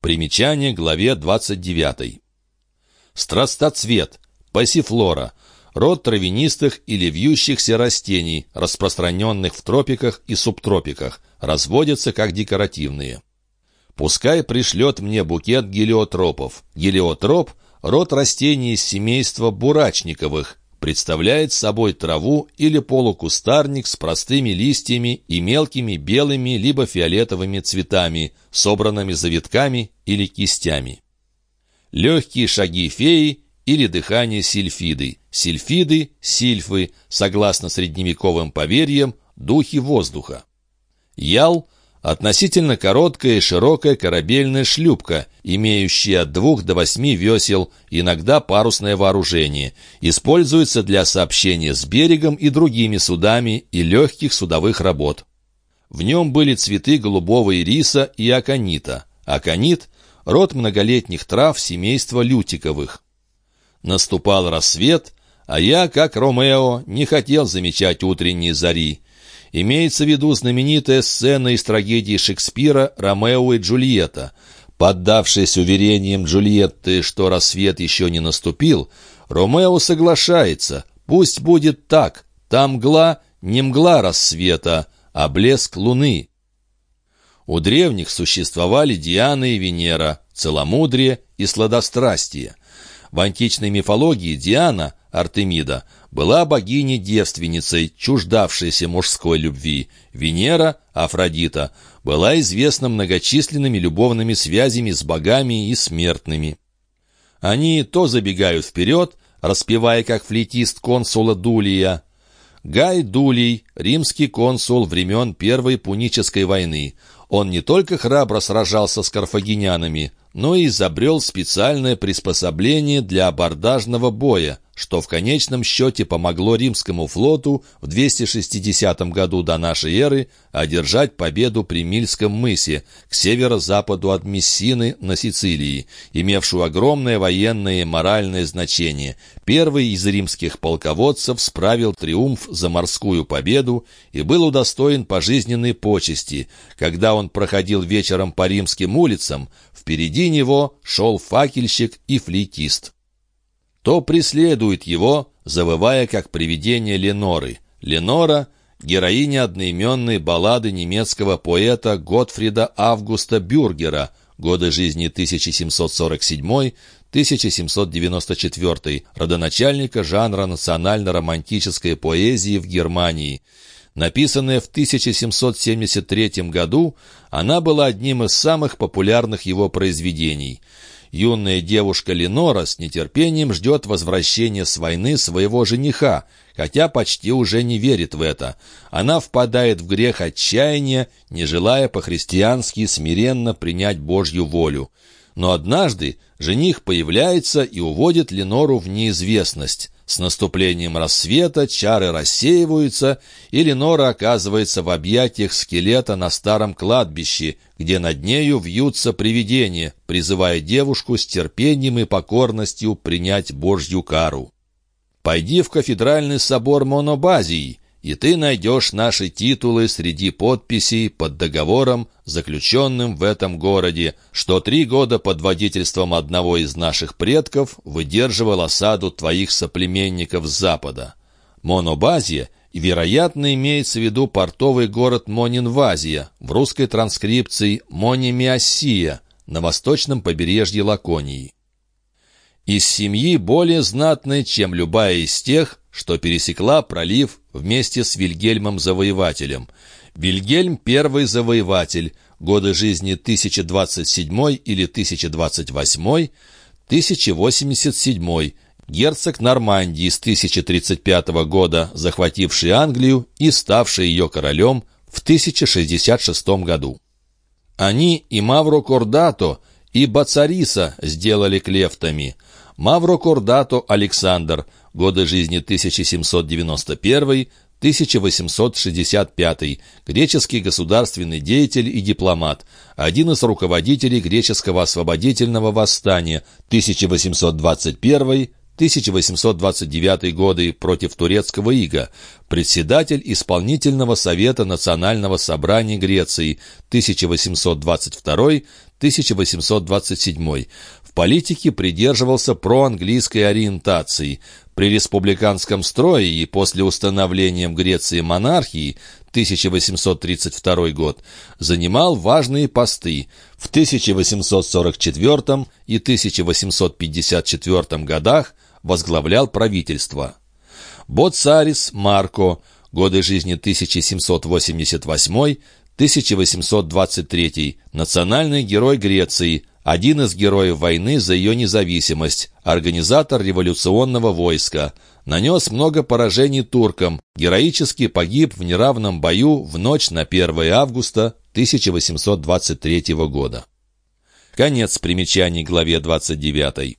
Примечание главе 29. Страстоцвет, пассифлора, род травянистых или вьющихся растений, распространенных в тропиках и субтропиках, разводятся как декоративные. Пускай пришлет мне букет гелиотропов. Гелиотроп – род растений из семейства бурачниковых, представляет собой траву или полукустарник с простыми листьями и мелкими белыми либо фиолетовыми цветами, собранными завитками или кистями. Легкие шаги феи или дыхание сильфиды. Сильфиды – сильфы, согласно средневековым поверьям, духи воздуха. Ял – Относительно короткая и широкая корабельная шлюпка, имеющая от двух до восьми весел, иногда парусное вооружение, используется для сообщения с берегом и другими судами и легких судовых работ. В нем были цветы голубого ириса и аконита. Аконит – род многолетних трав семейства лютиковых. Наступал рассвет, а я, как Ромео, не хотел замечать утренние зари. Имеется в виду знаменитая сцена из трагедии Шекспира «Ромео и Джульетта». Поддавшись уверениям Джульетты, что рассвет еще не наступил, Ромео соглашается. Пусть будет так. Там мгла, не мгла рассвета, а блеск луны. У древних существовали Диана и Венера, целомудрие и сладострастие. В античной мифологии Диана, Артемида, была богиней-девственницей, чуждавшейся мужской любви. Венера, Афродита, была известна многочисленными любовными связями с богами и смертными. Они то забегают вперед, распевая как флейтист консула Дулия. Гай Дулий, римский консул времен Первой Пунической войны. Он не только храбро сражался с карфагенянами, но и изобрел специальное приспособление для абордажного боя, что в конечном счете помогло римскому флоту в 260 году до нашей эры одержать победу при Мильском мысе к северо-западу от Мессины на Сицилии, имевшую огромное военное и моральное значение. Первый из римских полководцев справил триумф за морскую победу и был удостоен пожизненной почести. Когда он проходил вечером по римским улицам, Впереди него шел факельщик и флейтист. То преследует его, завывая как привидение Леноры. Ленора — героиня одноименной баллады немецкого поэта Готфрида Августа Бюргера, годы жизни 1747-1794, родоначальника жанра национально-романтической поэзии в Германии — Написанная в 1773 году, она была одним из самых популярных его произведений. Юная девушка Ленора с нетерпением ждет возвращения с войны своего жениха, хотя почти уже не верит в это. Она впадает в грех отчаяния, не желая по-христиански смиренно принять Божью волю. Но однажды жених появляется и уводит Ленору в неизвестность. С наступлением рассвета чары рассеиваются, и Ленора оказывается в объятиях скелета на старом кладбище, где над нею вьются привидения, призывая девушку с терпением и покорностью принять Божью кару. «Пойди в кафедральный собор Монобазии», и ты найдешь наши титулы среди подписей под договором, заключенным в этом городе, что три года под водительством одного из наших предков выдерживал осаду твоих соплеменников с запада. Монобазия, вероятно, имеется в виду портовый город Монинвазия, в русской транскрипции Монимиосия, на восточном побережье Лаконии. Из семьи более знатной, чем любая из тех, что пересекла пролив вместе с Вильгельмом Завоевателем. Вильгельм – первый завоеватель, годы жизни 1027 или 1028, 1087, герцог Нормандии с 1035 года, захвативший Англию и ставший ее королем в 1066 году. Они и Мавро Кордато, и Бацариса сделали клефтами. Мавро Кордато Александр – годы жизни 1791-1865, греческий государственный деятель и дипломат, один из руководителей греческого освободительного восстания. 1821 1829 годы против турецкого ига, председатель исполнительного совета Национального собрания Греции. 1822-1827. Политике придерживался проанглийской ориентации. При республиканском строе и после установления в Греции монархии 1832 год занимал важные посты. В 1844 и 1854 годах возглавлял правительство. Боцарис Марко, годы жизни 1788-1823, национальный герой Греции, один из героев войны за ее независимость, организатор революционного войска. Нанес много поражений туркам, героически погиб в неравном бою в ночь на 1 августа 1823 года. Конец примечаний главе 29.